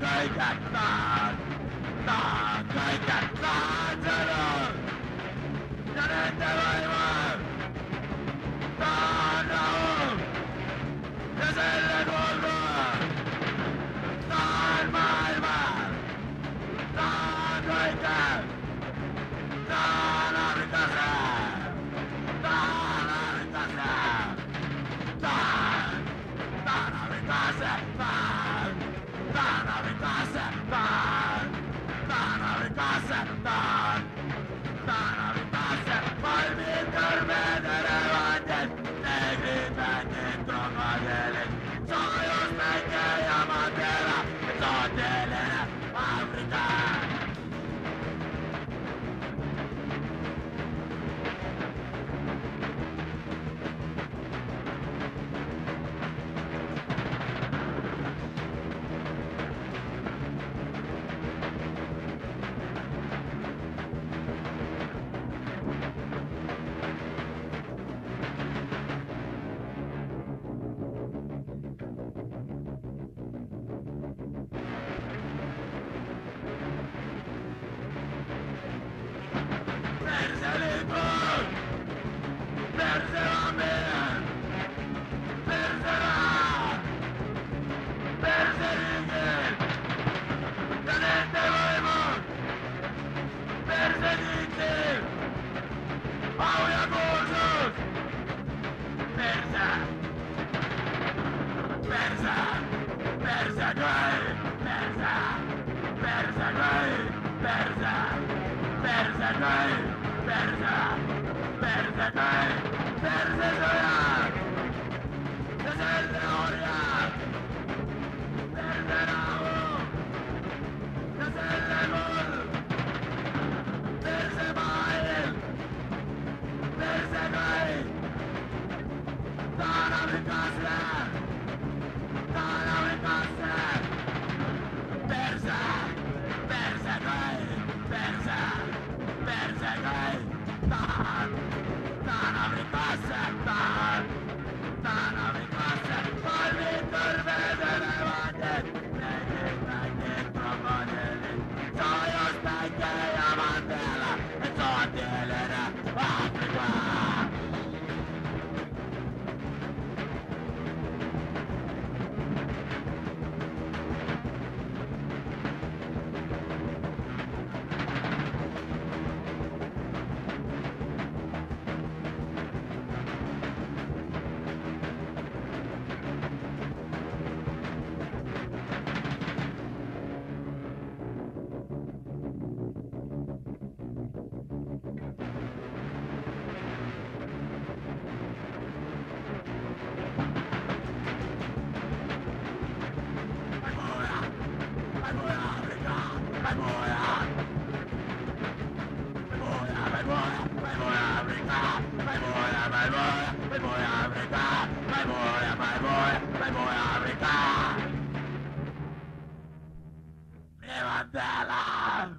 take that Canım! Canım devam! Persa, Persa gol, Persa, Persa gol, Persa, Persa gol, Persa. Mandela!